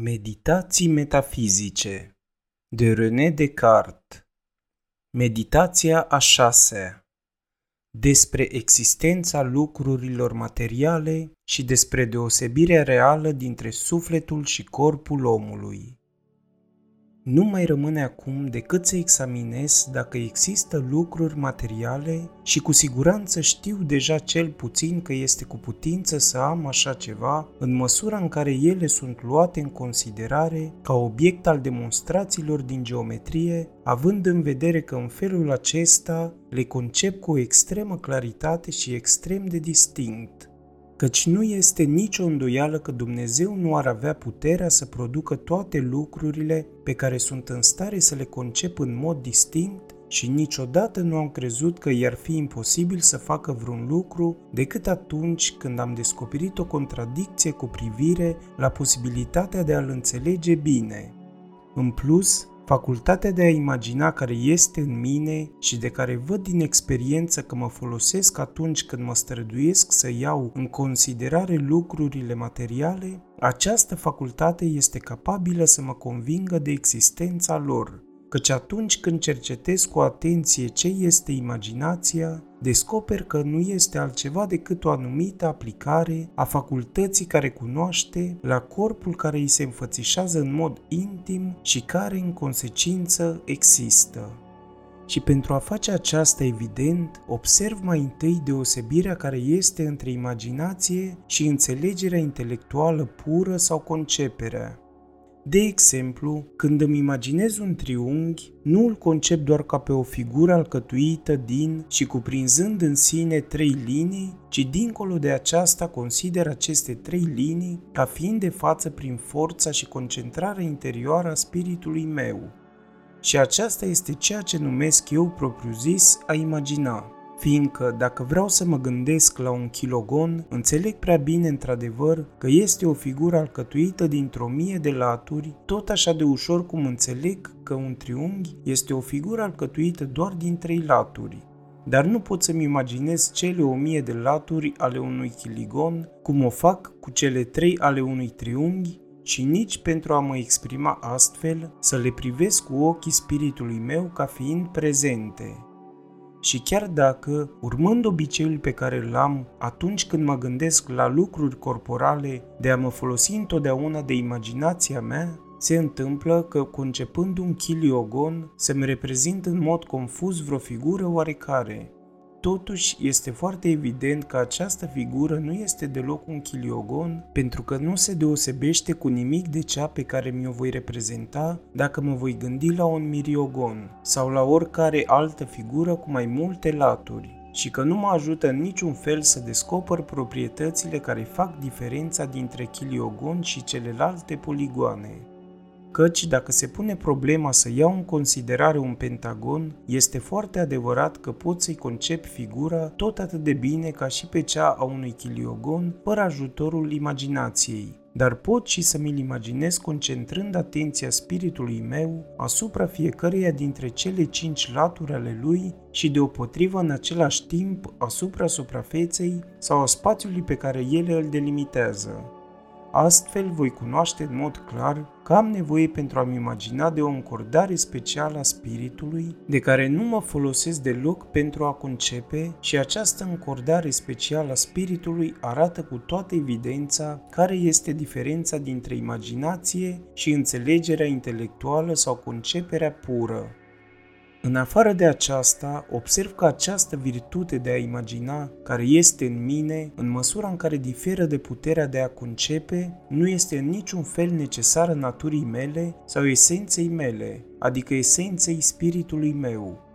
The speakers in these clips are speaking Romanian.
Meditații metafizice de René Descartes Meditația a șasea Despre existența lucrurilor materiale și despre deosebirea reală dintre sufletul și corpul omului. Nu mai rămâne acum decât să examinez dacă există lucruri materiale și cu siguranță știu deja cel puțin că este cu putință să am așa ceva în măsura în care ele sunt luate în considerare ca obiect al demonstrațiilor din geometrie, având în vedere că în felul acesta le concep cu o extremă claritate și extrem de distinct căci nu este nicio îndoială că Dumnezeu nu ar avea puterea să producă toate lucrurile pe care sunt în stare să le concep în mod distinct și niciodată nu am crezut că i-ar fi imposibil să facă vreun lucru decât atunci când am descoperit o contradicție cu privire la posibilitatea de a-l înțelege bine. În plus, facultatea de a imagina care este în mine și de care văd din experiență că mă folosesc atunci când mă străduiesc să iau în considerare lucrurile materiale, această facultate este capabilă să mă convingă de existența lor căci atunci când cercetez cu atenție ce este imaginația, descoper că nu este altceva decât o anumită aplicare a facultății care cunoaște la corpul care îi se înfățișează în mod intim și care în consecință există. Și pentru a face aceasta evident, observ mai întâi deosebirea care este între imaginație și înțelegerea intelectuală pură sau conceperea. De exemplu, când îmi imaginez un triunghi, nu îl concep doar ca pe o figură alcătuită din și cuprinzând în sine trei linii, ci dincolo de aceasta consider aceste trei linii ca fiind de față prin forța și concentrarea interioară a spiritului meu. Și aceasta este ceea ce numesc eu propriu-zis a imagina fiindcă dacă vreau să mă gândesc la un kilogon, înțeleg prea bine într-adevăr că este o figură alcătuită dintr-o mie de laturi, tot așa de ușor cum înțeleg că un triunghi este o figură alcătuită doar din trei laturi. Dar nu pot să-mi imaginez cele o mie de laturi ale unui chiligon, cum o fac cu cele trei ale unui triunghi, și nici pentru a mă exprima astfel să le privesc cu ochii spiritului meu ca fiind prezente, și chiar dacă, urmând obiceiul pe care îl am atunci când mă gândesc la lucruri corporale, de a mă folosi întotdeauna de imaginația mea, se întâmplă că, concepând un chiliogon, să-mi reprezint în mod confuz vreo figură oarecare, Totuși, este foarte evident că această figură nu este deloc un chiliogon, pentru că nu se deosebește cu nimic de cea pe care mi-o voi reprezenta dacă mă voi gândi la un miriogon sau la oricare altă figură cu mai multe laturi și că nu mă ajută în niciun fel să descoper proprietățile care fac diferența dintre chiliogon și celelalte poligoane căci dacă se pune problema să iau în considerare un pentagon, este foarte adevărat că pot să-i concep figura tot atât de bine ca și pe cea a unui chiliogon, fără ajutorul imaginației. Dar pot și să mi-l imaginez concentrând atenția spiritului meu asupra fiecăreia dintre cele cinci laturi ale lui și deopotrivă în același timp asupra suprafeței sau a spațiului pe care ele îl delimitează. Astfel voi cunoaște în mod clar că am nevoie pentru a-mi imagina de o încordare specială a spiritului, de care nu mă folosesc deloc pentru a concepe și această încordare specială a spiritului arată cu toată evidența care este diferența dintre imaginație și înțelegerea intelectuală sau conceperea pură. În afară de aceasta, observ că această virtute de a imagina, care este în mine, în măsura în care diferă de puterea de a concepe, nu este în niciun fel necesară naturii mele sau esenței mele, adică esenței spiritului meu.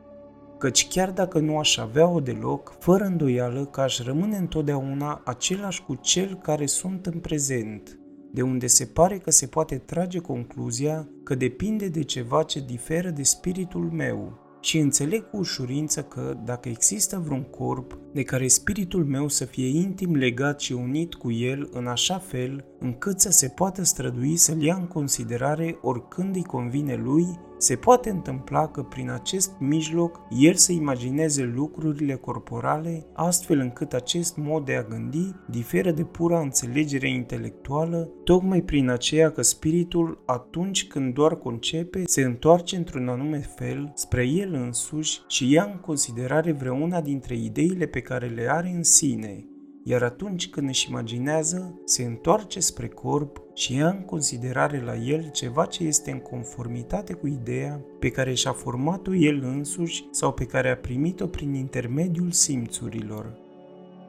Căci chiar dacă nu aș avea-o deloc, fără îndoială că aș rămâne întotdeauna același cu cel care sunt în prezent, de unde se pare că se poate trage concluzia că depinde de ceva ce diferă de spiritul meu, și înțeleg cu ușurință că, dacă există vreun corp de care spiritul meu să fie intim legat și unit cu el în așa fel încât să se poată strădui să-l ia în considerare oricând îi convine lui, se poate întâmpla că prin acest mijloc el să imagineze lucrurile corporale astfel încât acest mod de a gândi diferă de pura înțelegere intelectuală, tocmai prin aceea că spiritul atunci când doar concepe se întoarce într-un anume fel spre el însuși și ia în considerare vreuna dintre ideile pe care le are în sine, iar atunci când își imaginează, se întoarce spre corp și ia în considerare la el ceva ce este în conformitate cu ideea pe care și-a format-o el însuși sau pe care a primit-o prin intermediul simțurilor.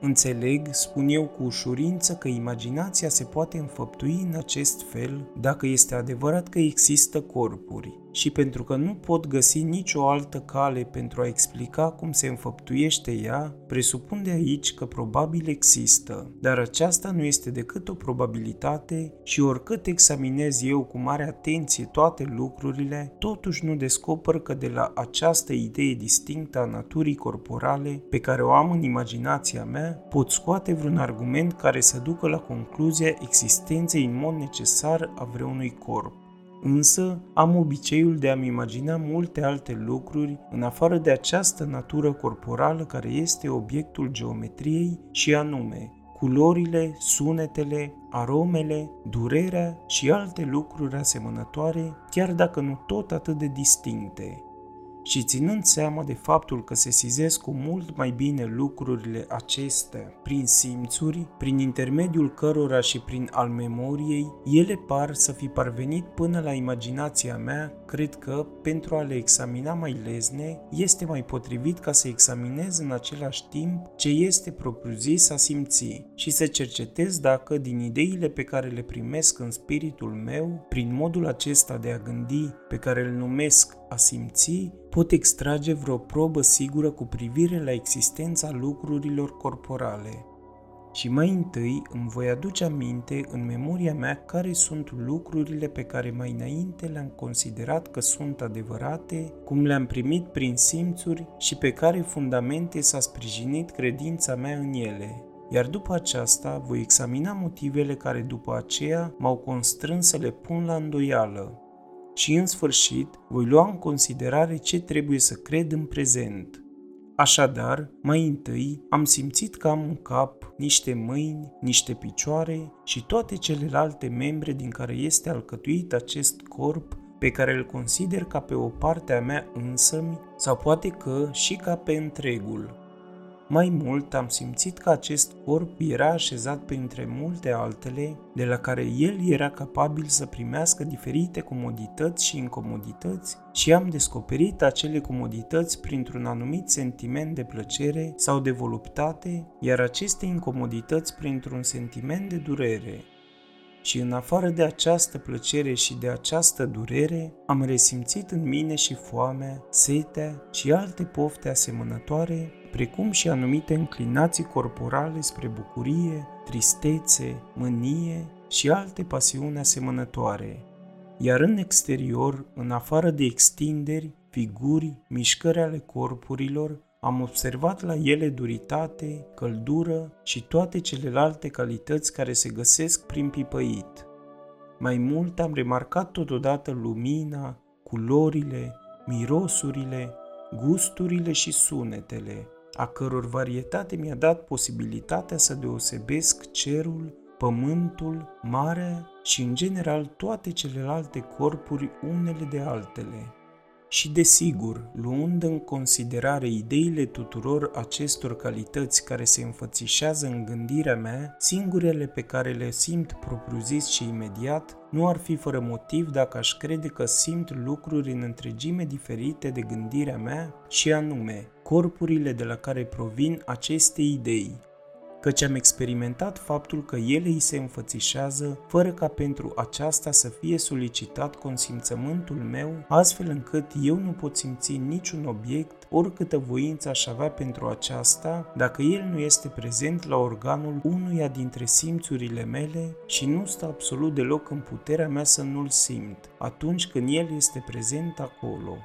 Înțeleg, spun eu cu ușurință, că imaginația se poate înfăptui în acest fel dacă este adevărat că există corpuri și pentru că nu pot găsi nicio altă cale pentru a explica cum se înfăptuiește ea, presupun de aici că probabil există, dar aceasta nu este decât o probabilitate și oricât examinez eu cu mare atenție toate lucrurile, totuși nu descoper că de la această idee distinctă a naturii corporale pe care o am în imaginația mea, pot scoate vreun argument care să ducă la concluzia existenței în mod necesar a vreunui corp. Însă am obiceiul de a-mi imagina multe alte lucruri în afară de această natură corporală care este obiectul geometriei și anume culorile, sunetele, aromele, durerea și alte lucruri asemănătoare, chiar dacă nu tot atât de distincte și ținând seama de faptul că se sizesc cu mult mai bine lucrurile acestea prin simțuri, prin intermediul cărora și prin al memoriei, ele par să fi parvenit până la imaginația mea, cred că, pentru a le examina mai lezne, este mai potrivit ca să examinez în același timp ce este propriu-zis a simți și să cercetez dacă, din ideile pe care le primesc în spiritul meu, prin modul acesta de a gândi, pe care îl numesc a simți, pot extrage vreo probă sigură cu privire la existența lucrurilor corporale. Și mai întâi îmi voi aduce aminte în memoria mea care sunt lucrurile pe care mai înainte le-am considerat că sunt adevărate, cum le-am primit prin simțuri și pe care fundamente s-a sprijinit credința mea în ele. Iar după aceasta voi examina motivele care după aceea m-au constrâns să le pun la îndoială, și în sfârșit voi lua în considerare ce trebuie să cred în prezent. Așadar, mai întâi am simțit că am un cap, niște mâini, niște picioare și toate celelalte membre din care este alcătuit acest corp pe care îl consider ca pe o parte a mea însămi sau poate că și ca pe întregul. Mai mult am simțit că acest corp era așezat printre multe altele, de la care el era capabil să primească diferite comodități și incomodități și am descoperit acele comodități printr-un anumit sentiment de plăcere sau de voluptate, iar aceste incomodități printr-un sentiment de durere. Și în afară de această plăcere și de această durere, am resimțit în mine și foamea, setea și alte pofte asemănătoare precum și anumite înclinații corporale spre bucurie, tristețe, mânie și alte pasiuni asemănătoare. Iar în exterior, în afară de extinderi, figuri, mișcări ale corpurilor, am observat la ele duritate, căldură și toate celelalte calități care se găsesc prin pipăit. Mai mult am remarcat totodată lumina, culorile, mirosurile, gusturile și sunetele, a căror varietate mi-a dat posibilitatea să deosebesc cerul, pământul, marea și în general toate celelalte corpuri unele de altele. Și desigur, luând în considerare ideile tuturor acestor calități care se înfățișează în gândirea mea, singurele pe care le simt propriu-zis și imediat, nu ar fi fără motiv dacă aș crede că simt lucruri în întregime diferite de gândirea mea și anume, corpurile de la care provin aceste idei, căci am experimentat faptul că ele îi se înfățișează fără ca pentru aceasta să fie solicitat consimțământul meu, astfel încât eu nu pot simți niciun obiect, oricâtă voință aș avea pentru aceasta, dacă el nu este prezent la organul unuia dintre simțurile mele și nu stă absolut deloc în puterea mea să nu-l simt, atunci când el este prezent acolo.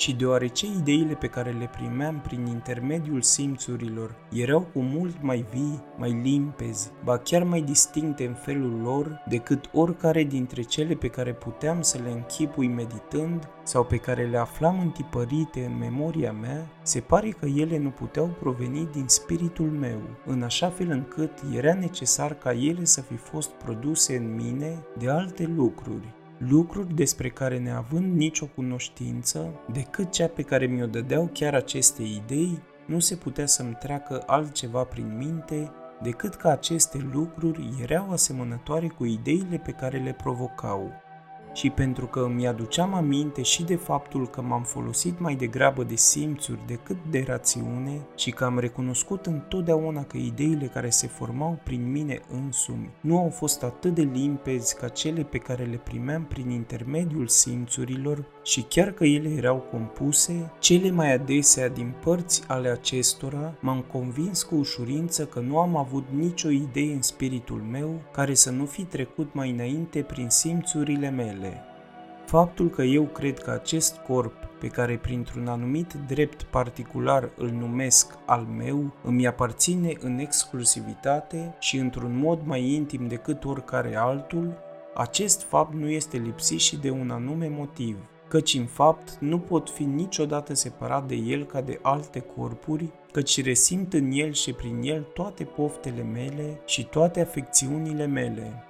Și deoarece ideile pe care le primeam prin intermediul simțurilor erau cu mult mai vii, mai limpezi, ba chiar mai distincte în felul lor decât oricare dintre cele pe care puteam să le închipui meditând sau pe care le aflam întipărite în memoria mea, se pare că ele nu puteau proveni din spiritul meu, în așa fel încât era necesar ca ele să fi fost produse în mine de alte lucruri, lucruri despre care neavând nicio cunoștință decât cea pe care mi-o dădeau chiar aceste idei, nu se putea să-mi treacă altceva prin minte decât că aceste lucruri erau asemănătoare cu ideile pe care le provocau și pentru că îmi aduceam aminte și de faptul că m-am folosit mai degrabă de simțuri decât de rațiune și că am recunoscut întotdeauna că ideile care se formau prin mine însumi nu au fost atât de limpezi ca cele pe care le primeam prin intermediul simțurilor și chiar că ele erau compuse, cele mai adesea din părți ale acestora, m-am convins cu ușurință că nu am avut nicio idee în spiritul meu care să nu fi trecut mai înainte prin simțurile mele. Faptul că eu cred că acest corp pe care printr-un anumit drept particular îl numesc al meu, îmi aparține în exclusivitate și într-un mod mai intim decât oricare altul, acest fapt nu este lipsit și de un anume motiv căci în fapt nu pot fi niciodată separat de el ca de alte corpuri, căci resimt în el și prin el toate poftele mele și toate afecțiunile mele.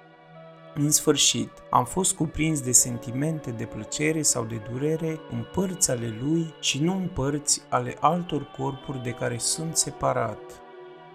În sfârșit, am fost cuprins de sentimente de plăcere sau de durere în părți ale lui și nu în părți ale altor corpuri de care sunt separat.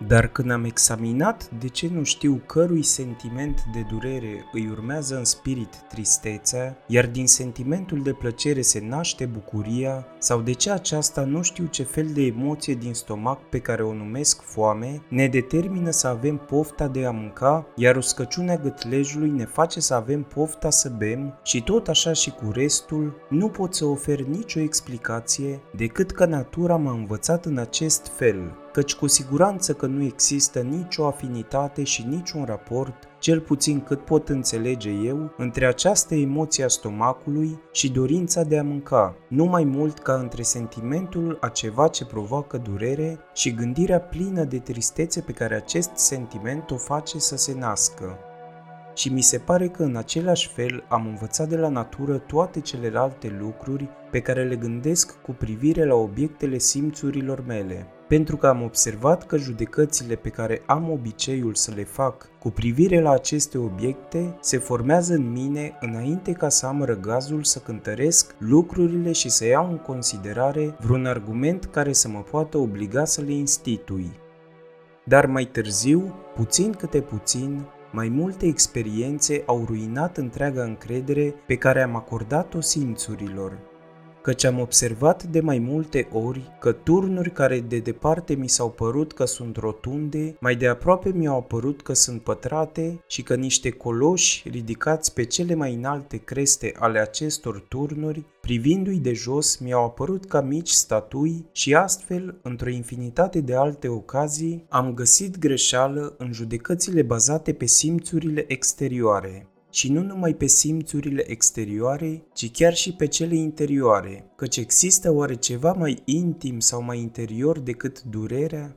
Dar când am examinat de ce nu știu cărui sentiment de durere îi urmează în spirit tristețea, iar din sentimentul de plăcere se naște bucuria, sau de ce aceasta nu știu ce fel de emoție din stomac pe care o numesc foame, ne determină să avem pofta de a mânca, iar uscăciunea gâtlejului ne face să avem pofta să bem și tot așa și cu restul, nu pot să ofer nicio explicație decât că natura m-a învățat în acest fel, căci cu siguranță că nu există nicio afinitate și niciun raport, cel puțin cât pot înțelege eu, între această emoție a stomacului și dorința de a mânca, nu mai mult ca între sentimentul a ceva ce provoacă durere și gândirea plină de tristețe pe care acest sentiment o face să se nască. Și mi se pare că în același fel am învățat de la natură toate celelalte lucruri pe care le gândesc cu privire la obiectele simțurilor mele, pentru că am observat că judecățile pe care am obiceiul să le fac cu privire la aceste obiecte se formează în mine înainte ca să am răgazul să cântăresc lucrurile și să iau în considerare vreun argument care să mă poată obliga să le institui. Dar mai târziu, puțin câte puțin, mai multe experiențe au ruinat întreaga încredere pe care am acordat-o simțurilor căci am observat de mai multe ori că turnuri care de departe mi s-au părut că sunt rotunde, mai de aproape mi-au apărut că sunt pătrate și că niște coloși ridicați pe cele mai înalte creste ale acestor turnuri, privindu-i de jos, mi-au apărut ca mici statui și astfel, într-o infinitate de alte ocazii, am găsit greșeală în judecățile bazate pe simțurile exterioare și nu numai pe simțurile exterioare, ci chiar și pe cele interioare, căci există oare ceva mai intim sau mai interior decât durerea?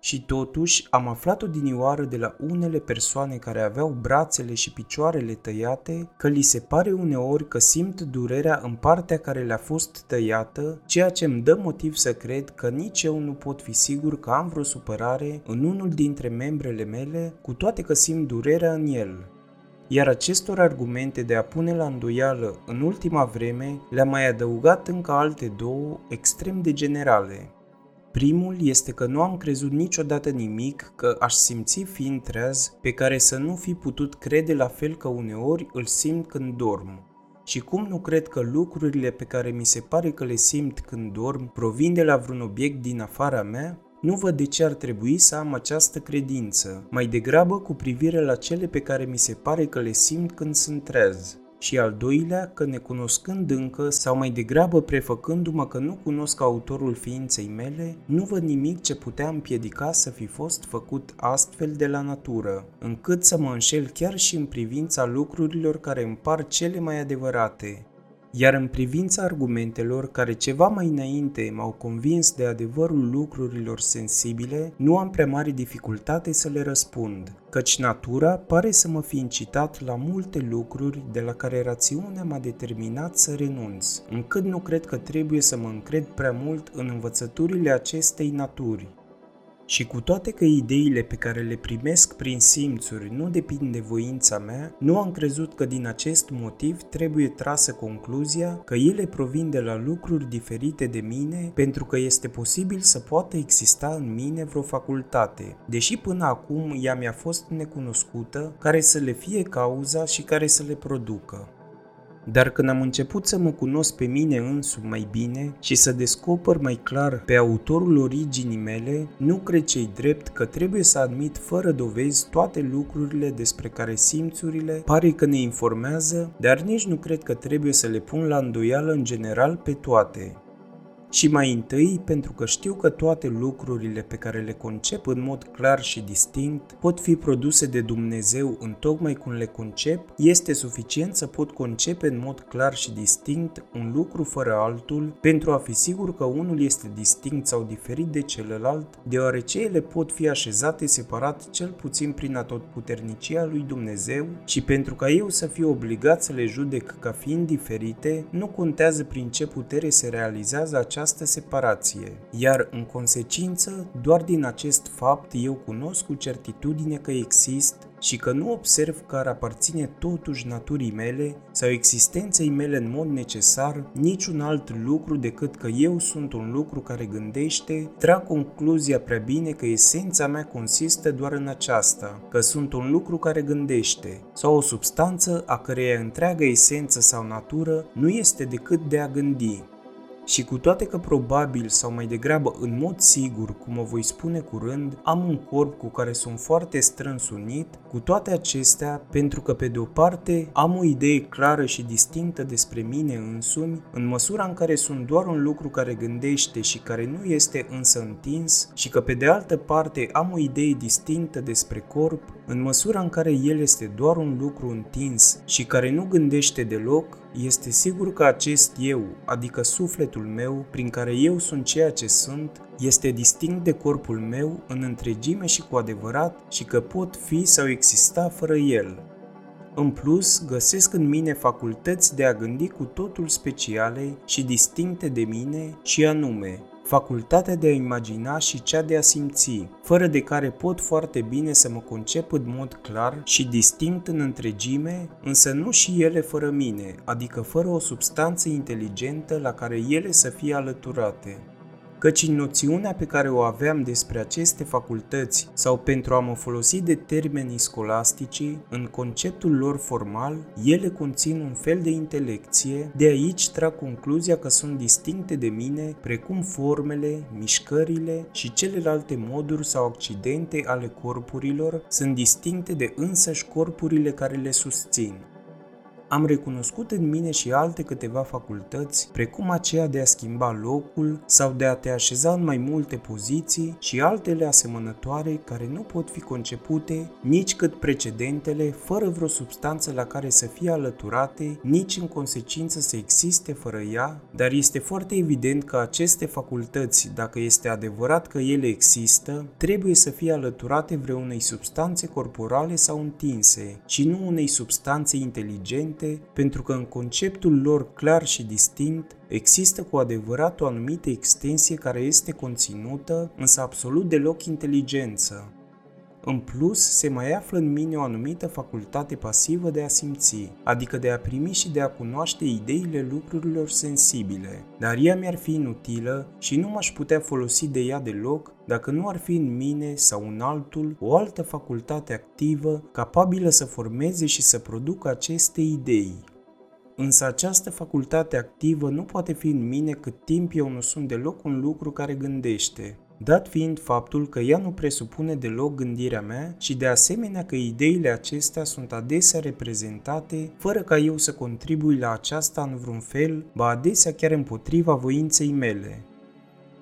Și totuși am aflat odinioară de la unele persoane care aveau brațele și picioarele tăiate că li se pare uneori că simt durerea în partea care le-a fost tăiată, ceea ce îmi dă motiv să cred că nici eu nu pot fi sigur că am vreo supărare în unul dintre membrele mele, cu toate că simt durerea în el iar acestor argumente de a pune la îndoială în ultima vreme le-am mai adăugat încă alte două extrem de generale. Primul este că nu am crezut niciodată nimic că aș simți fiind treaz pe care să nu fi putut crede la fel că uneori îl simt când dorm. Și cum nu cred că lucrurile pe care mi se pare că le simt când dorm provin de la vreun obiect din afara mea, nu văd de ce ar trebui să am această credință, mai degrabă cu privire la cele pe care mi se pare că le simt când sunt trez. Și al doilea, că necunoscând încă, sau mai degrabă prefăcându-mă că nu cunosc autorul ființei mele, nu văd nimic ce putea împiedica să fi fost făcut astfel de la natură, încât să mă înșel chiar și în privința lucrurilor care îmi par cele mai adevărate, Iar în privința argumentelor care ceva mai înainte m-au convins de adevărul lucrurilor sensibile, nu am prea mare dificultate să le răspund, căci natura pare să mă fi incitat la multe lucruri de la care rațiunea m-a determinat să renunț, încât nu cred că trebuie să mă încred prea mult în învățăturile acestei naturi. Și cu toate că ideile pe care le primesc prin simțuri nu depind de voința mea, nu am crezut că din acest motiv trebuie trasă concluzia că ele provin de la lucruri diferite de mine pentru că este posibil să poată exista în mine vreo facultate, deși până acum ea mi-a fost necunoscută, care să le fie cauza și care să le producă. Dar când am început să mă cunosc pe mine însumi mai bine și să descoper mai clar pe autorul originii mele, nu cred cei drept că trebuie să admit fără dovezi toate lucrurile despre care simțurile pare că ne informează, dar nici nu cred că trebuie să le pun la îndoială în general pe toate. Și mai întâi, pentru că știu că toate lucrurile pe care le concep în mod clar și distinct pot fi produse de Dumnezeu în tocmai cum le concep, este suficient să pot concepe în mod clar și distinct un lucru fără altul pentru a fi sigur că unul este distinct sau diferit de celălalt, deoarece ele pot fi așezate separat cel puțin prin atotputernicia lui Dumnezeu și pentru ca eu să fiu obligat să le judec ca fiind diferite, nu contează prin ce putere se realizează această această separație, iar în consecință, doar din acest fapt eu cunosc cu certitudine că exist și că nu observ că ar aparține totuși naturii mele sau existenței mele în mod necesar niciun alt lucru decât că eu sunt un lucru care gândește, trag concluzia prea bine că esența mea consistă doar în aceasta, că sunt un lucru care gândește, sau o substanță a căreia întreaga esență sau natură nu este decât de a gândi. Și cu toate că probabil sau mai degrabă în mod sigur, cum o voi spune curând, am un corp cu care sunt foarte strâns unit, cu toate acestea, pentru că pe de o parte am o idee clară și distinctă despre mine însumi, în măsura în care sunt doar un lucru care gândește și care nu este însă întins, și că pe de altă parte am o idee distinctă despre corp, în măsura în care el este doar un lucru întins și care nu gândește deloc, este sigur că acest eu, adică sufletul meu, prin care eu sunt ceea ce sunt, este distinct de corpul meu în întregime și cu adevărat și că pot fi sau exista fără el. În plus, găsesc în mine facultăți de a gândi cu totul speciale și distincte de mine și anume facultatea de a imagina și cea de a simți, fără de care pot foarte bine să mă concep în mod clar și distinct în întregime, însă nu și ele fără mine, adică fără o substanță inteligentă la care ele să fie alăturate căci în noțiunea pe care o aveam despre aceste facultăți sau pentru a mă folosi de termenii scolastici, în conceptul lor formal, ele conțin un fel de intelecție, de aici trag concluzia că sunt distincte de mine, precum formele, mișcările și celelalte moduri sau accidente ale corpurilor sunt distincte de însăși corpurile care le susțin. Am recunoscut în mine și alte câteva facultăți, precum aceea de a schimba locul sau de a te așeza în mai multe poziții și altele asemănătoare care nu pot fi concepute nici cât precedentele fără vreo substanță la care să fie alăturate, nici în consecință să existe fără ea, dar este foarte evident că aceste facultăți, dacă este adevărat că ele există, trebuie să fie alăturate vreunei substanțe corporale sau întinse, și nu unei substanțe inteligente diferite, pentru că în conceptul lor clar și distinct există cu adevărat o anumită extensie care este conținută, însă absolut deloc inteligență. În plus, se mai află în mine o anumită facultate pasivă de a simți, adică de a primi și de a cunoaște ideile lucrurilor sensibile, dar ea mi-ar fi inutilă și nu m-aș putea folosi de ea deloc dacă nu ar fi în mine sau în altul o altă facultate activă capabilă să formeze și să producă aceste idei. Însă această facultate activă nu poate fi în mine cât timp eu nu sunt deloc un lucru care gândește, dat fiind faptul că ea nu presupune deloc gândirea mea și de asemenea că ideile acestea sunt adesea reprezentate fără ca eu să contribui la aceasta în vreun fel, ba adesea chiar împotriva voinței mele.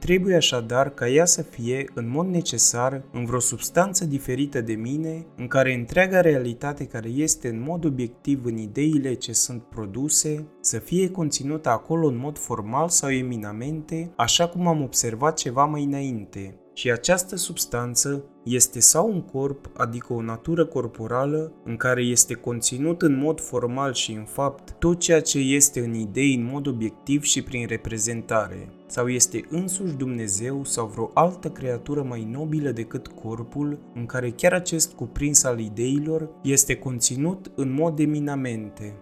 Trebuie așadar ca ea să fie, în mod necesar, în vreo substanță diferită de mine, în care întreaga realitate care este în mod obiectiv în ideile ce sunt produse, să fie conținută acolo în mod formal sau eminamente, așa cum am observat ceva mai înainte, și această substanță este sau un corp, adică o natură corporală, în care este conținut în mod formal și în fapt tot ceea ce este în idei în mod obiectiv și prin reprezentare, sau este însuși Dumnezeu sau vreo altă creatură mai nobilă decât corpul, în care chiar acest cuprins al ideilor este conținut în mod eminamente.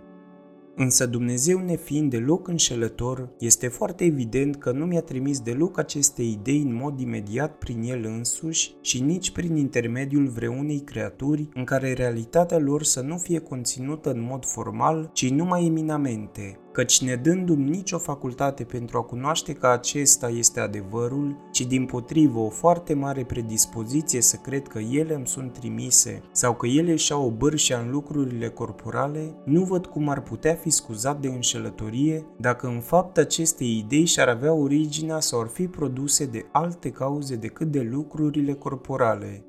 Însă Dumnezeu nefiind deloc înșelător, este foarte evident că nu mi-a trimis deloc aceste idei în mod imediat prin El însuși și nici prin intermediul vreunei creaturi în care realitatea lor să nu fie conținută în mod formal, ci numai eminamente, căci ne dându-mi nicio facultate pentru a cunoaște că acesta este adevărul, ci din potrivă o foarte mare predispoziție să cred că ele îmi sunt trimise sau că ele își au bârșea în lucrurile corporale, nu văd cum ar putea fi scuzat de înșelătorie dacă în fapt aceste idei și-ar avea originea sau ar fi produse de alte cauze decât de lucrurile corporale.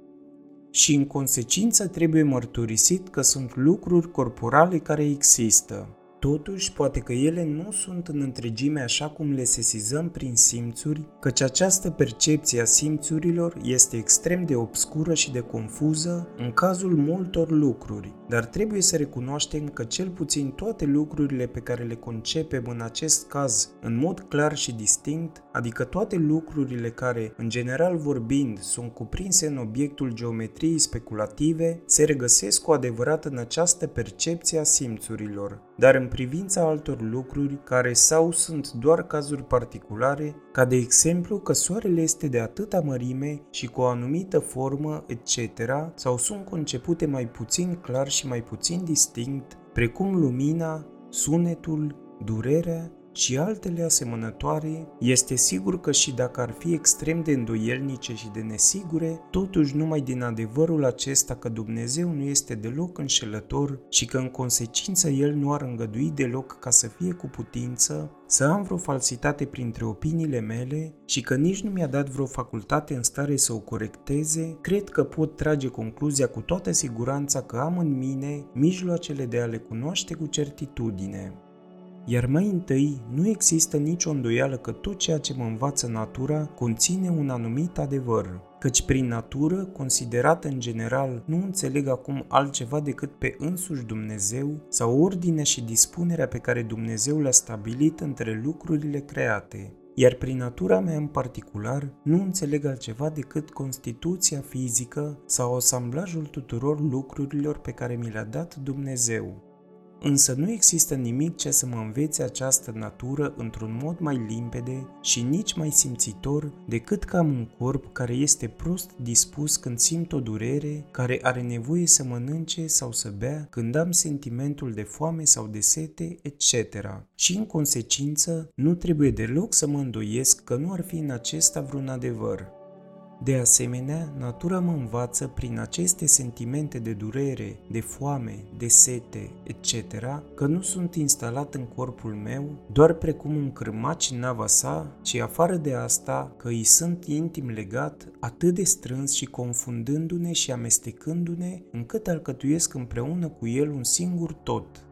Și în consecință trebuie mărturisit că sunt lucruri corporale care există. Totuși, poate că ele nu sunt în întregime așa cum le sesizăm prin simțuri, căci această percepție a simțurilor este extrem de obscură și de confuză în cazul multor lucruri, dar trebuie să recunoaștem că cel puțin toate lucrurile pe care le concepem în acest caz în mod clar și distinct, adică toate lucrurile care, în general vorbind, sunt cuprinse în obiectul geometriei speculative, se regăsesc cu adevărat în această percepție a simțurilor, dar în privința altor lucruri care sau sunt doar cazuri particulare, ca de exemplu că soarele este de atâta mărime și cu o anumită formă, etc., sau sunt concepute mai puțin clar și mai puțin distinct, precum lumina, sunetul, durerea și altele asemănătoare, este sigur că și dacă ar fi extrem de îndoielnice și de nesigure, totuși numai din adevărul acesta că Dumnezeu nu este deloc înșelător și că în consecință El nu ar îngădui deloc ca să fie cu putință, să am vreo falsitate printre opiniile mele și că nici nu mi-a dat vreo facultate în stare să o corecteze, cred că pot trage concluzia cu toată siguranța că am în mine mijloacele de a le cunoaște cu certitudine. Iar mai întâi, nu există nicio îndoială că tot ceea ce mă învață natura conține un anumit adevăr, căci prin natură, considerată în general, nu înțeleg acum altceva decât pe însuși Dumnezeu sau ordinea și dispunerea pe care Dumnezeu le-a stabilit între lucrurile create. Iar prin natura mea în particular, nu înțeleg altceva decât constituția fizică sau asamblajul tuturor lucrurilor pe care mi le-a dat Dumnezeu. Însă nu există nimic ce să mă învețe această natură într-un mod mai limpede și nici mai simțitor decât că am un corp care este prost dispus când simt o durere, care are nevoie să mănânce sau să bea când am sentimentul de foame sau de sete, etc. Și în consecință, nu trebuie deloc să mă îndoiesc că nu ar fi în acesta vreun adevăr. De asemenea, natura mă învață prin aceste sentimente de durere, de foame, de sete, etc., că nu sunt instalat în corpul meu doar precum un cârmaci în nava sa, ci afară de asta că îi sunt intim legat atât de strâns și confundându-ne și amestecându-ne încât alcătuiesc împreună cu el un singur tot.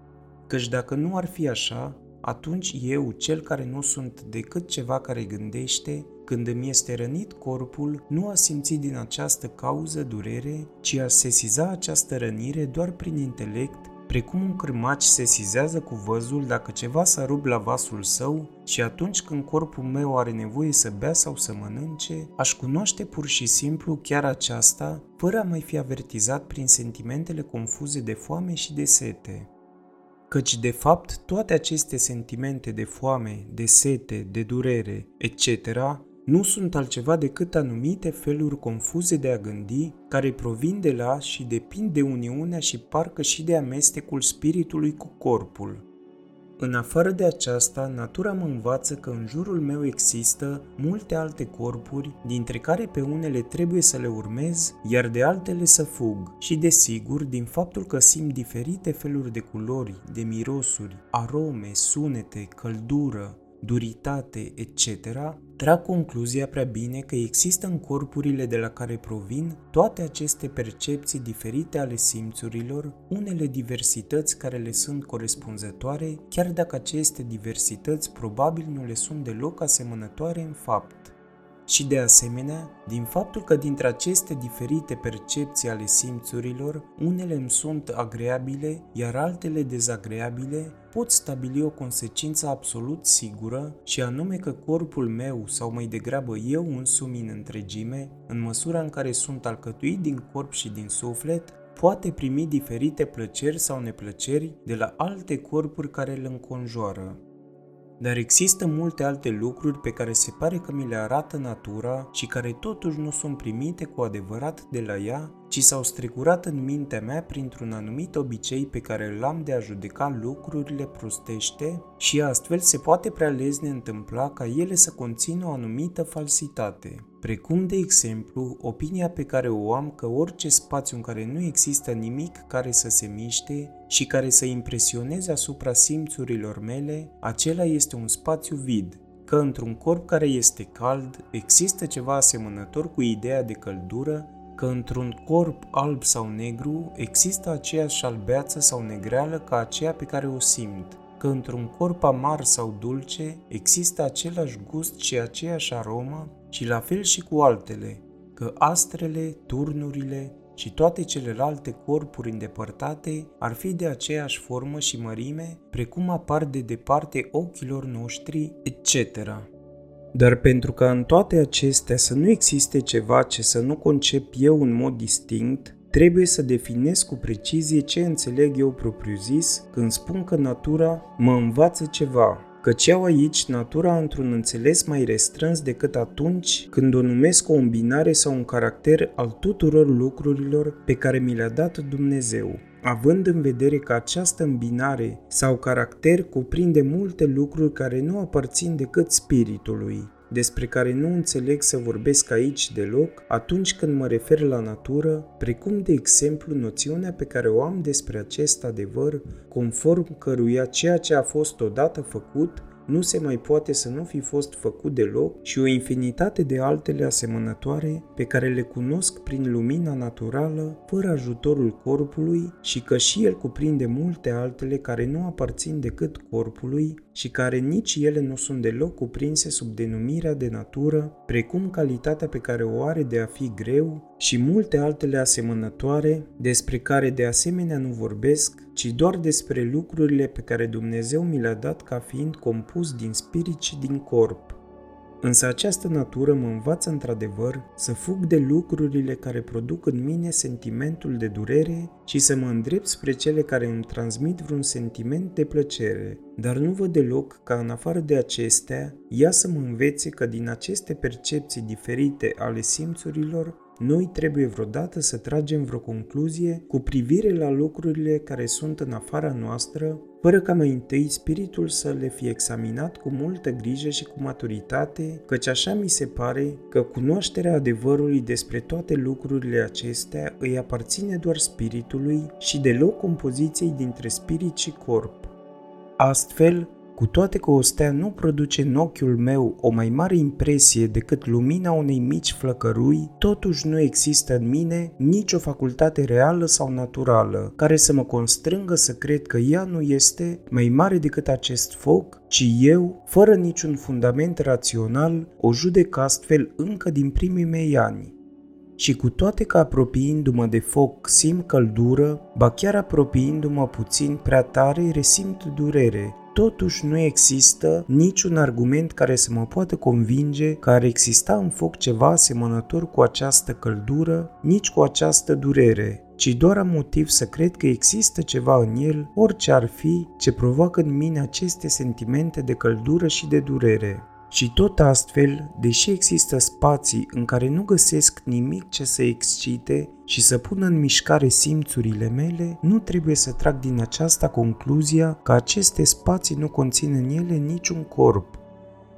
Căci dacă nu ar fi așa, atunci eu, cel care nu sunt decât ceva care gândește, când îmi este rănit corpul, nu a simțit din această cauză durere, ci a sesiza această rănire doar prin intelect, precum un cârmaci sesizează cu văzul dacă ceva s-a rupt la vasul său și atunci când corpul meu are nevoie să bea sau să mănânce, aș cunoaște pur și simplu chiar aceasta, fără a mai fi avertizat prin sentimentele confuze de foame și de sete căci de fapt toate aceste sentimente de foame, de sete, de durere, etc., nu sunt altceva decât anumite feluri confuze de a gândi, care provin de la și depind de uniunea și parcă și de amestecul spiritului cu corpul. În afară de aceasta, natura mă învață că în jurul meu există multe alte corpuri, dintre care pe unele trebuie să le urmez, iar de altele să fug. Și desigur, din faptul că simt diferite feluri de culori, de mirosuri, arome, sunete, căldură, duritate, etc., trag concluzia prea bine că există în corpurile de la care provin toate aceste percepții diferite ale simțurilor, unele diversități care le sunt corespunzătoare, chiar dacă aceste diversități probabil nu le sunt deloc asemănătoare în fapt și de asemenea din faptul că dintre aceste diferite percepții ale simțurilor, unele îmi sunt agreabile, iar altele dezagreabile, pot stabili o consecință absolut sigură și anume că corpul meu sau mai degrabă eu însumi în întregime, în măsura în care sunt alcătuit din corp și din suflet, poate primi diferite plăceri sau neplăceri de la alte corpuri care îl înconjoară. Dar există multe alte lucruri pe care se pare că mi le arată natura și care totuși nu sunt primite cu adevărat de la ea, ci s-au strecurat în mintea mea printr-un anumit obicei pe care îl am de a judeca lucrurile prostește și astfel se poate prea lezne întâmpla ca ele să conțină o anumită falsitate precum de exemplu opinia pe care o am că orice spațiu în care nu există nimic care să se miște și care să impresioneze asupra simțurilor mele, acela este un spațiu vid, că într-un corp care este cald există ceva asemănător cu ideea de căldură, că într-un corp alb sau negru există aceeași albeață sau negreală ca aceea pe care o simt, că într-un corp amar sau dulce există același gust și aceeași aromă și la fel și cu altele, că astrele, turnurile și toate celelalte corpuri îndepărtate ar fi de aceeași formă și mărime, precum apar de departe ochilor noștri, etc. Dar pentru că în toate acestea să nu existe ceva ce să nu concep eu în mod distinct, trebuie să definez cu precizie ce înțeleg eu propriu-zis când spun că natura mă învață ceva, căci iau aici natura într-un înțeles mai restrâns decât atunci când o numesc o îmbinare sau un caracter al tuturor lucrurilor pe care mi le-a dat Dumnezeu. Având în vedere că această îmbinare sau caracter cuprinde multe lucruri care nu aparțin decât spiritului, despre care nu înțeleg să vorbesc aici deloc atunci când mă refer la natură, precum de exemplu noțiunea pe care o am despre acest adevăr, conform căruia ceea ce a fost odată făcut nu se mai poate să nu fi fost făcut deloc și o infinitate de altele asemănătoare pe care le cunosc prin lumina naturală, fără ajutorul corpului și că și el cuprinde multe altele care nu aparțin decât corpului și care nici ele nu sunt deloc cuprinse sub denumirea de natură, precum calitatea pe care o are de a fi greu și multe altele asemănătoare, despre care de asemenea nu vorbesc, ci doar despre lucrurile pe care Dumnezeu mi le-a dat ca fiind compus din spirit și din corp. Însă această natură mă învață într-adevăr să fug de lucrurile care produc în mine sentimentul de durere și să mă îndrept spre cele care îmi transmit vreun sentiment de plăcere. Dar nu văd deloc ca în afară de acestea, ea să mă învețe că din aceste percepții diferite ale simțurilor noi trebuie vreodată să tragem vreo concluzie cu privire la lucrurile care sunt în afara noastră, fără ca mai întâi spiritul să le fie examinat cu multă grijă și cu maturitate, căci așa mi se pare că cunoașterea adevărului despre toate lucrurile acestea îi aparține doar spiritului și deloc compoziției dintre spirit și corp. Astfel, cu toate că o stea nu produce în ochiul meu o mai mare impresie decât lumina unei mici flăcărui, totuși nu există în mine nicio facultate reală sau naturală care să mă constrângă să cred că ea nu este mai mare decât acest foc, ci eu, fără niciun fundament rațional, o judec astfel încă din primii mei ani. Și cu toate că apropiindu-mă de foc simt căldură, ba chiar apropiindu-mă puțin prea tare resimt durere, totuși nu există niciun argument care să mă poată convinge că ar exista în foc ceva asemănător cu această căldură, nici cu această durere, ci doar am motiv să cred că există ceva în el, orice ar fi, ce provoacă în mine aceste sentimente de căldură și de durere. Și tot astfel, deși există spații în care nu găsesc nimic ce să excite și să pună în mișcare simțurile mele, nu trebuie să trag din aceasta concluzia că aceste spații nu conțin în ele niciun corp,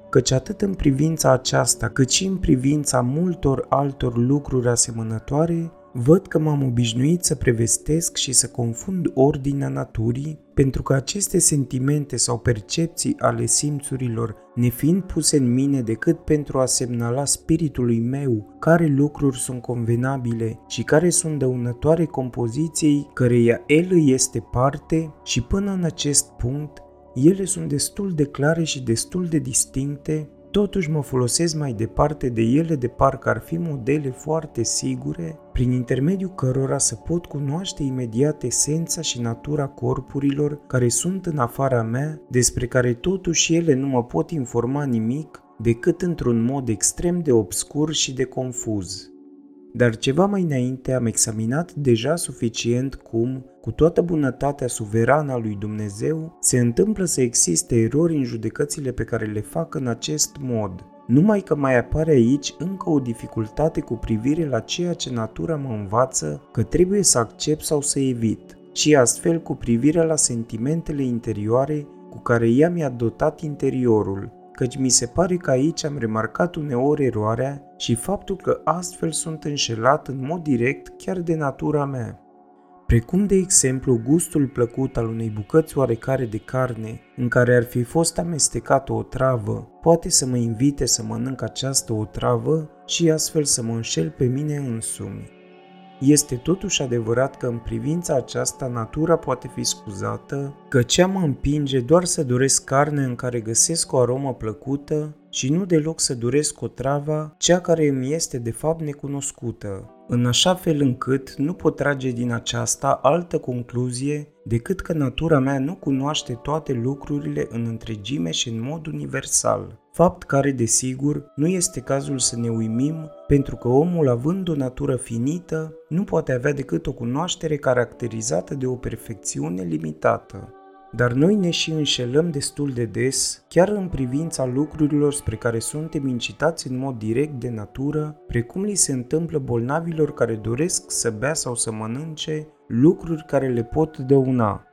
căci atât în privința aceasta cât și în privința multor altor lucruri asemănătoare, Văd că m-am obișnuit să prevestesc și să confund ordinea naturii, pentru că aceste sentimente sau percepții ale simțurilor, nefiind puse în mine decât pentru a semnala spiritului meu care lucruri sunt convenabile și care sunt dăunătoare compoziției căreia el îi este parte și până în acest punct, ele sunt destul de clare și destul de distincte Totuși mă folosesc mai departe de ele de parcă ar fi modele foarte sigure, prin intermediul cărora să pot cunoaște imediat esența și natura corpurilor care sunt în afara mea, despre care totuși ele nu mă pot informa nimic decât într-un mod extrem de obscur și de confuz. Dar ceva mai înainte am examinat deja suficient cum, cu toată bunătatea suverană a lui Dumnezeu, se întâmplă să existe erori în judecățile pe care le fac în acest mod. Numai că mai apare aici încă o dificultate cu privire la ceea ce natura mă învață că trebuie să accept sau să evit, și astfel cu privire la sentimentele interioare cu care ea mi-a dotat interiorul, căci mi se pare că aici am remarcat uneori eroarea și faptul că astfel sunt înșelat în mod direct chiar de natura mea. Precum de exemplu gustul plăcut al unei bucăți oarecare de carne în care ar fi fost amestecată o travă, poate să mă invite să mănânc această otravă și astfel să mă înșel pe mine însumi. Este totuși adevărat că în privința aceasta natura poate fi scuzată, că cea mă împinge doar să doresc carne în care găsesc o aromă plăcută și nu deloc să doresc o travă, cea care îmi este de fapt necunoscută, în așa fel încât nu pot trage din aceasta altă concluzie decât că natura mea nu cunoaște toate lucrurile în întregime și în mod universal. Fapt care, desigur, nu este cazul să ne uimim, pentru că omul, având o natură finită, nu poate avea decât o cunoaștere caracterizată de o perfecțiune limitată. Dar noi ne și înșelăm destul de des, chiar în privința lucrurilor spre care suntem incitați în mod direct de natură, precum li se întâmplă bolnavilor care doresc să bea sau să mănânce lucruri care le pot dăuna.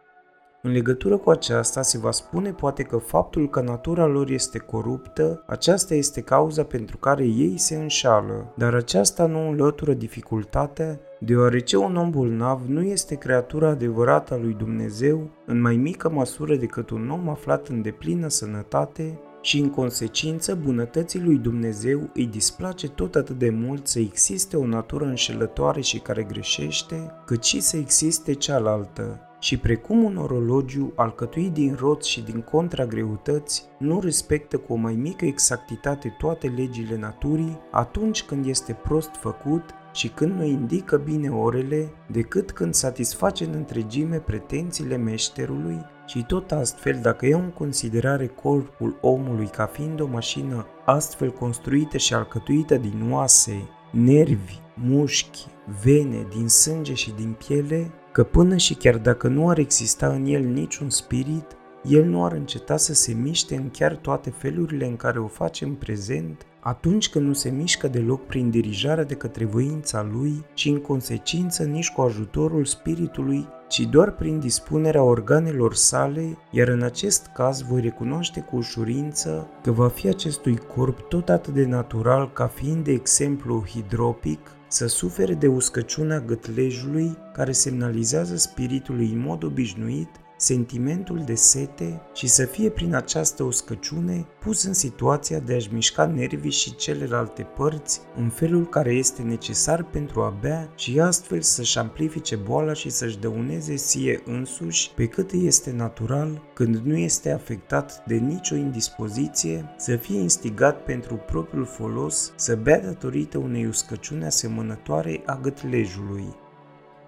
În legătură cu aceasta se va spune poate că faptul că natura lor este coruptă, aceasta este cauza pentru care ei se înșală, dar aceasta nu înlătură dificultatea, deoarece un om bolnav nu este creatura adevărată a lui Dumnezeu în mai mică măsură decât un om aflat în deplină sănătate și în consecință bunătății lui Dumnezeu îi displace tot atât de mult să existe o natură înșelătoare și care greșește, cât și să existe cealaltă, și precum un orologiu alcătuit din roți și din contragreutăți nu respectă cu o mai mică exactitate toate legile naturii atunci când este prost făcut și când nu indică bine orele, decât când satisface în întregime pretențiile meșterului și tot astfel, dacă iau în considerare corpul omului ca fiind o mașină astfel construită și alcătuită din oase, nervi, mușchi, vene, din sânge și din piele, că până și chiar dacă nu ar exista în el niciun spirit, el nu ar înceta să se miște în chiar toate felurile în care o face în prezent, atunci când nu se mișcă deloc prin dirijarea de către voința lui și în consecință nici cu ajutorul spiritului, ci doar prin dispunerea organelor sale, iar în acest caz voi recunoaște cu ușurință că va fi acestui corp tot atât de natural ca fiind de exemplu hidropic, să sufere de uscăciunea gâtlejului care semnalizează spiritului în mod obișnuit sentimentul de sete și să fie prin această uscăciune pus în situația de a-și mișca nervii și celelalte părți în felul care este necesar pentru a bea și astfel să-și amplifice boala și să-și dăuneze sie însuși pe cât îi este natural când nu este afectat de nicio indispoziție, să fie instigat pentru propriul folos să bea datorită unei uscăciuni asemănătoare a gâtlejului.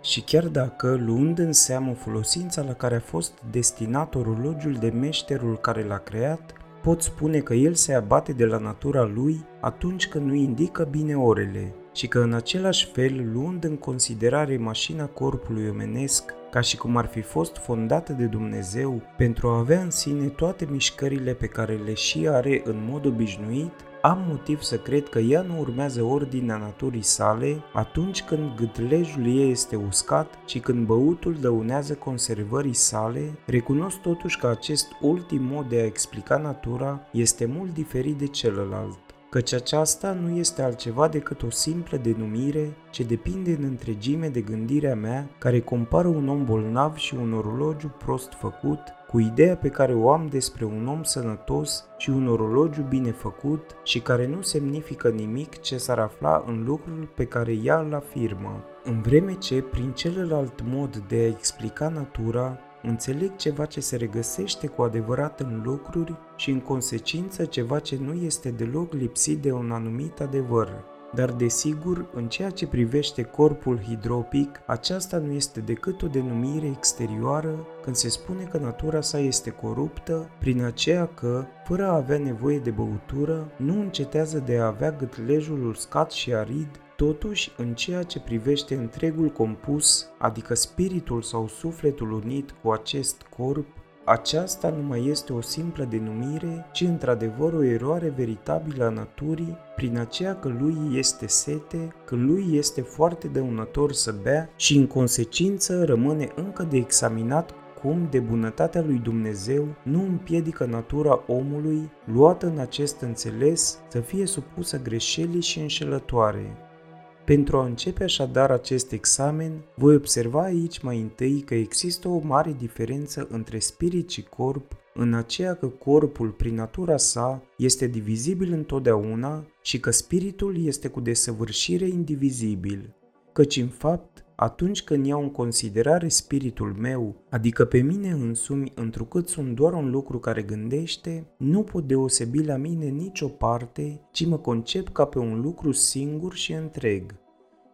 Și chiar dacă, luând în seamă folosința la care a fost destinat orologiul de meșterul care l-a creat, pot spune că el se abate de la natura lui atunci când nu indică bine orele și că în același fel, luând în considerare mașina corpului omenesc ca și cum ar fi fost fondată de Dumnezeu pentru a avea în sine toate mișcările pe care le și are în mod obișnuit, am motiv să cred că ea nu urmează ordinea naturii sale atunci când gâtlejul ei este uscat și când băutul dăunează conservării sale, recunosc totuși că acest ultim mod de a explica natura este mult diferit de celălalt căci aceasta nu este altceva decât o simplă denumire ce depinde în întregime de gândirea mea care compară un om bolnav și un orologiu prost făcut cu ideea pe care o am despre un om sănătos și un orologiu bine făcut și care nu semnifică nimic ce s-ar afla în lucrul pe care ea îl afirmă. În vreme ce, prin celălalt mod de a explica natura, înțeleg ceva ce se regăsește cu adevărat în lucruri și în consecință ceva ce nu este deloc lipsit de un anumit adevăr. Dar desigur, în ceea ce privește corpul hidropic, aceasta nu este decât o denumire exterioară când se spune că natura sa este coruptă, prin aceea că, fără a avea nevoie de băutură, nu încetează de a avea gâtlejul uscat și arid Totuși, în ceea ce privește întregul compus, adică spiritul sau sufletul unit cu acest corp, aceasta nu mai este o simplă denumire, ci într-adevăr o eroare veritabilă a naturii, prin aceea că lui este sete, că lui este foarte dăunător să bea și în consecință rămâne încă de examinat cum de bunătatea lui Dumnezeu nu împiedică natura omului, luată în acest înțeles, să fie supusă greșelii și înșelătoare. Pentru a începe așadar acest examen, voi observa aici mai întâi că există o mare diferență între spirit și corp, în aceea că corpul, prin natura sa, este divizibil întotdeauna și că spiritul este cu desăvârșire indivizibil, căci în fapt atunci când iau în considerare spiritul meu, adică pe mine însumi, întrucât sunt doar un lucru care gândește, nu pot deosebi la mine nicio parte, ci mă concep ca pe un lucru singur și întreg.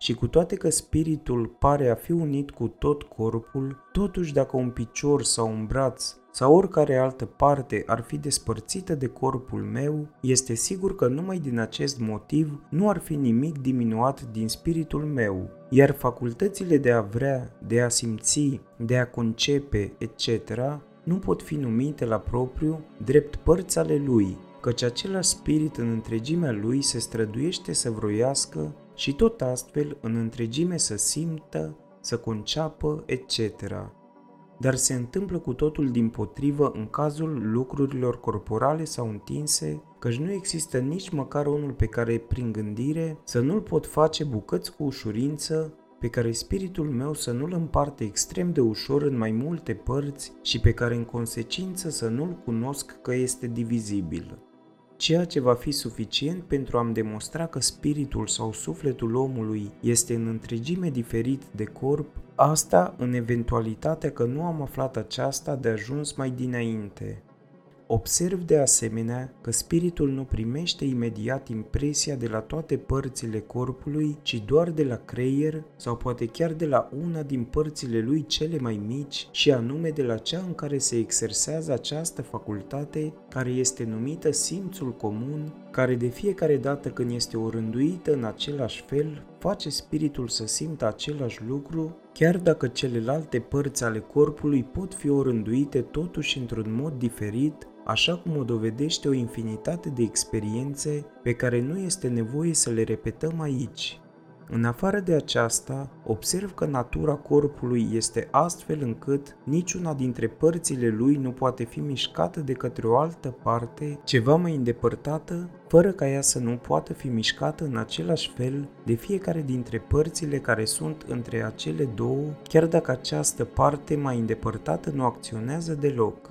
Și cu toate că spiritul pare a fi unit cu tot corpul, totuși dacă un picior sau un braț sau oricare altă parte ar fi despărțită de corpul meu, este sigur că numai din acest motiv nu ar fi nimic diminuat din spiritul meu, iar facultățile de a vrea, de a simți, de a concepe, etc., nu pot fi numite la propriu drept părți ale lui, căci același spirit în întregimea lui se străduiește să vroiască și tot astfel în întregime să simtă, să conceapă, etc dar se întâmplă cu totul din potrivă în cazul lucrurilor corporale sau întinse, căci nu există nici măcar unul pe care, prin gândire, să nu-l pot face bucăți cu ușurință, pe care spiritul meu să nu-l împarte extrem de ușor în mai multe părți și pe care în consecință să nu-l cunosc că este divizibil ceea ce va fi suficient pentru a-mi demonstra că spiritul sau sufletul omului este în întregime diferit de corp, asta în eventualitatea că nu am aflat aceasta de ajuns mai dinainte. Observ de asemenea că spiritul nu primește imediat impresia de la toate părțile corpului, ci doar de la creier sau poate chiar de la una din părțile lui cele mai mici și anume de la cea în care se exersează această facultate care este numită simțul comun, care de fiecare dată când este orânduită în același fel, face spiritul să simtă același lucru, chiar dacă celelalte părți ale corpului pot fi orânduite totuși într-un mod diferit așa cum o dovedește o infinitate de experiențe pe care nu este nevoie să le repetăm aici. În afară de aceasta, observ că natura corpului este astfel încât niciuna dintre părțile lui nu poate fi mișcată de către o altă parte, ceva mai îndepărtată, fără ca ea să nu poată fi mișcată în același fel de fiecare dintre părțile care sunt între acele două, chiar dacă această parte mai îndepărtată nu acționează deloc.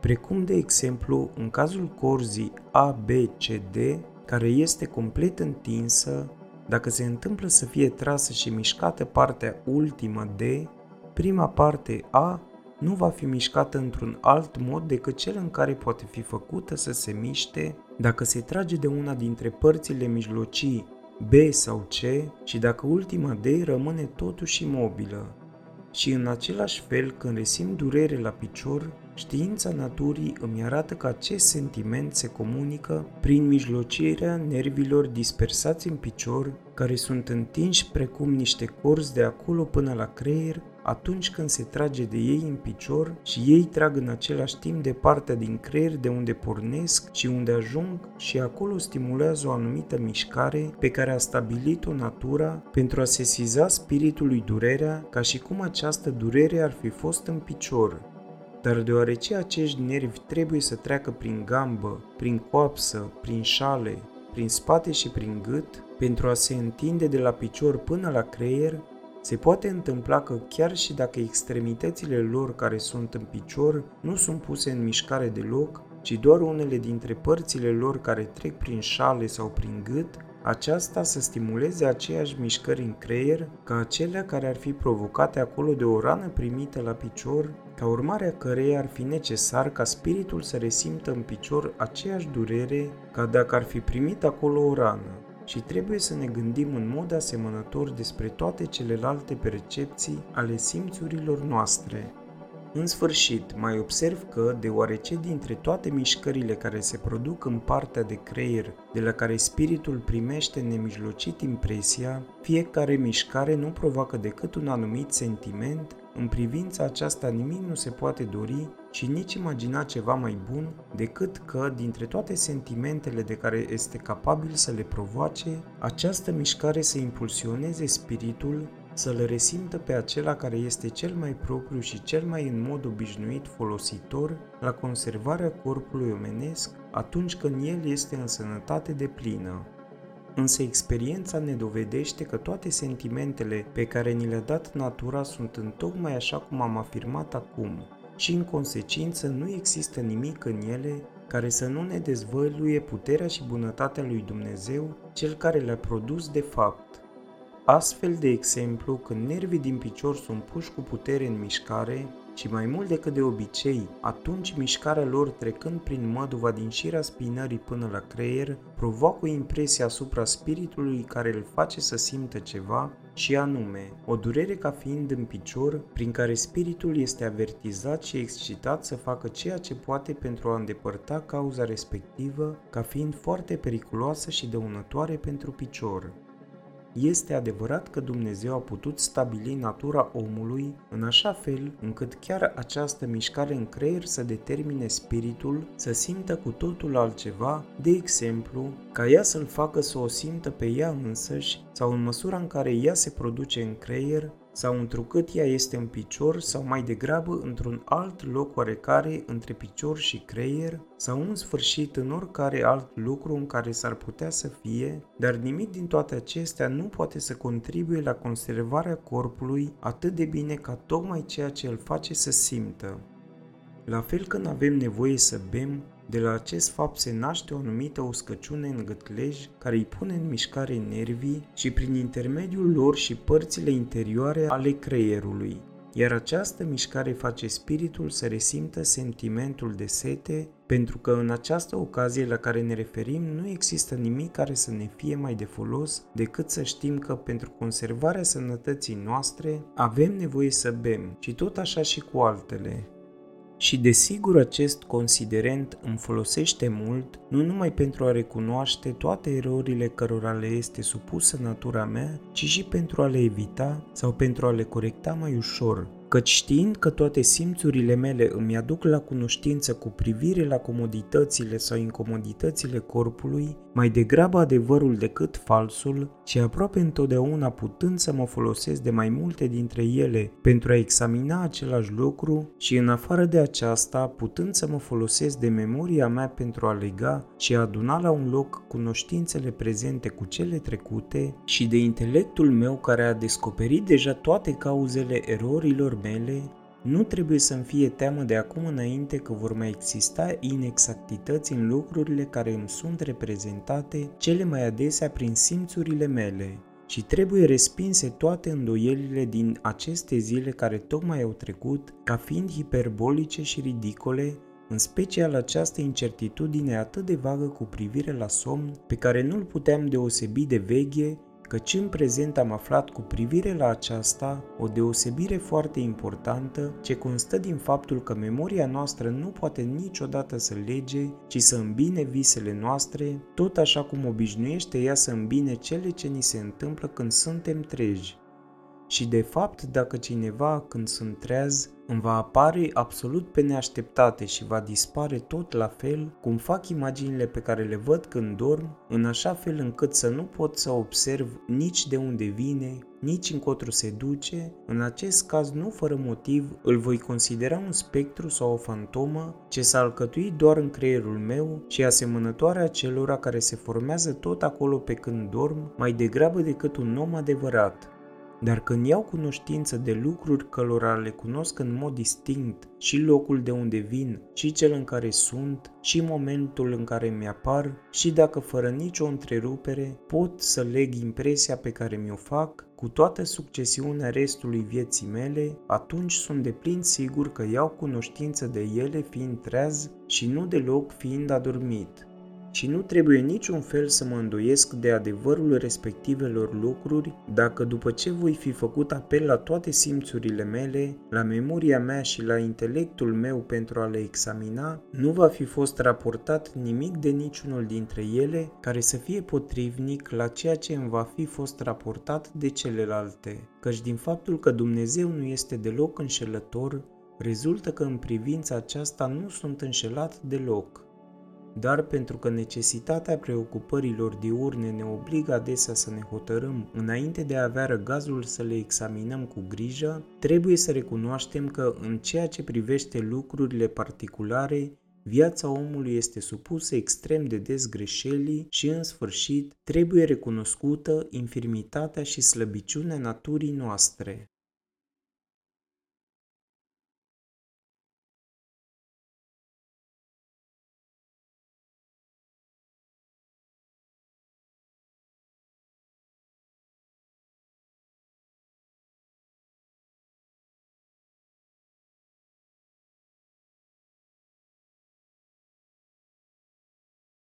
Precum de exemplu în cazul corzii ABCD, care este complet întinsă, dacă se întâmplă să fie trasă și mișcată partea ultimă D, prima parte A nu va fi mișcată într-un alt mod decât cel în care poate fi făcută să se miște dacă se trage de una dintre părțile mijlocii B sau C și dacă ultima D rămâne totuși imobilă. Și în același fel, când resimt durere la picior, Știința naturii îmi arată că acest sentiment se comunică prin mijlocirea nervilor dispersați în picior, care sunt întinși precum niște corzi de acolo până la creier atunci când se trage de ei în picior și ei trag în același timp de partea din creier de unde pornesc și unde ajung și acolo stimulează o anumită mișcare pe care a stabilit-o natura pentru a sesiza spiritului durerea ca și cum această durere ar fi fost în picior, dar deoarece acești nervi trebuie să treacă prin gambă, prin coapsă, prin șale, prin spate și prin gât, pentru a se întinde de la picior până la creier, se poate întâmpla că chiar și dacă extremitățile lor care sunt în picior nu sunt puse în mișcare deloc, ci doar unele dintre părțile lor care trec prin șale sau prin gât, aceasta să stimuleze aceeași mișcări în creier ca acelea care ar fi provocate acolo de o rană primită la picior, ca urmare a căreia ar fi necesar ca spiritul să resimtă în picior aceeași durere ca dacă ar fi primit acolo o rană. Și trebuie să ne gândim în mod asemănător despre toate celelalte percepții ale simțurilor noastre, în sfârșit, mai observ că, deoarece dintre toate mișcările care se produc în partea de creier de la care spiritul primește nemijlocit impresia, fiecare mișcare nu provoacă decât un anumit sentiment, în privința aceasta nimic nu se poate dori și nici imagina ceva mai bun decât că, dintre toate sentimentele de care este capabil să le provoace, această mișcare să impulsioneze spiritul să le resimtă pe acela care este cel mai propriu și cel mai în mod obișnuit folositor la conservarea corpului omenesc atunci când el este în sănătate de plină. Însă experiența ne dovedește că toate sentimentele pe care ni le-a dat natura sunt întocmai așa cum am afirmat acum și în consecință nu există nimic în ele care să nu ne dezvăluie puterea și bunătatea lui Dumnezeu, cel care le-a produs de fapt. Astfel, de exemplu, când nervii din picior sunt puși cu putere în mișcare, și mai mult decât de obicei, atunci mișcarea lor trecând prin măduva din șira spinării până la creier, provoacă o impresie asupra spiritului care îl face să simtă ceva, și anume, o durere ca fiind în picior, prin care spiritul este avertizat și excitat să facă ceea ce poate pentru a îndepărta cauza respectivă, ca fiind foarte periculoasă și dăunătoare pentru picior. Este adevărat că Dumnezeu a putut stabili natura omului în așa fel încât chiar această mișcare în creier să determine spiritul să simtă cu totul altceva, de exemplu, ca ea să-l facă să o simtă pe ea însăși sau în măsura în care ea se produce în creier, sau întrucât ea este în picior sau mai degrabă într-un alt loc oarecare între picior și creier sau în sfârșit în oricare alt lucru în care s-ar putea să fie, dar nimic din toate acestea nu poate să contribuie la conservarea corpului atât de bine ca tocmai ceea ce îl face să simtă. La fel când avem nevoie să bem, de la acest fapt se naște o anumită uscăciune în gâtlej care îi pune în mișcare nervii și prin intermediul lor și părțile interioare ale creierului, iar această mișcare face spiritul să resimtă sentimentul de sete, pentru că în această ocazie la care ne referim nu există nimic care să ne fie mai de folos decât să știm că pentru conservarea sănătății noastre avem nevoie să bem și tot așa și cu altele. Și desigur acest considerent îmi folosește mult, nu numai pentru a recunoaște toate erorile cărora le este supusă natura mea, ci și pentru a le evita sau pentru a le corecta mai ușor, căci știind că toate simțurile mele îmi aduc la cunoștință cu privire la comoditățile sau incomoditățile corpului, mai degrabă adevărul decât falsul, și aproape întotdeauna putând să mă folosesc de mai multe dintre ele pentru a examina același lucru și în afară de aceasta putând să mă folosesc de memoria mea pentru a lega și a aduna la un loc cunoștințele prezente cu cele trecute și de intelectul meu care a descoperit deja toate cauzele erorilor mele, nu trebuie să-mi fie teamă de acum înainte că vor mai exista inexactități în lucrurile care îmi sunt reprezentate cele mai adesea prin simțurile mele și trebuie respinse toate îndoielile din aceste zile care tocmai au trecut ca fiind hiperbolice și ridicole, în special această incertitudine atât de vagă cu privire la somn pe care nu-l puteam deosebi de veche căci în prezent am aflat cu privire la aceasta o deosebire foarte importantă ce constă din faptul că memoria noastră nu poate niciodată să lege, ci să îmbine visele noastre, tot așa cum obișnuiește ea să îmbine cele ce ni se întâmplă când suntem treji. Și de fapt, dacă cineva, când sunt treaz, îmi va apare absolut pe neașteptate și va dispare tot la fel cum fac imaginile pe care le văd când dorm, în așa fel încât să nu pot să observ nici de unde vine, nici încotro se duce, în acest caz nu fără motiv îl voi considera un spectru sau o fantomă ce s-a alcătuit doar în creierul meu și asemănătoare acelora care se formează tot acolo pe când dorm, mai degrabă decât un om adevărat. Dar când iau cunoștință de lucruri cărora le cunosc în mod distinct și locul de unde vin, și cel în care sunt, și momentul în care mi-apar, și dacă fără nicio întrerupere pot să leg impresia pe care mi-o fac cu toată succesiunea restului vieții mele, atunci sunt de plin sigur că iau cunoștință de ele fiind treaz și nu deloc fiind adormit și nu trebuie niciun fel să mă îndoiesc de adevărul respectivelor lucruri dacă după ce voi fi făcut apel la toate simțurile mele, la memoria mea și la intelectul meu pentru a le examina, nu va fi fost raportat nimic de niciunul dintre ele care să fie potrivnic la ceea ce îmi va fi fost raportat de celelalte, căci din faptul că Dumnezeu nu este deloc înșelător, rezultă că în privința aceasta nu sunt înșelat deloc dar pentru că necesitatea preocupărilor diurne ne obligă adesea să ne hotărâm înainte de a avea răgazul să le examinăm cu grijă, trebuie să recunoaștem că în ceea ce privește lucrurile particulare, viața omului este supusă extrem de des greșelii și, în sfârșit, trebuie recunoscută infirmitatea și slăbiciunea naturii noastre.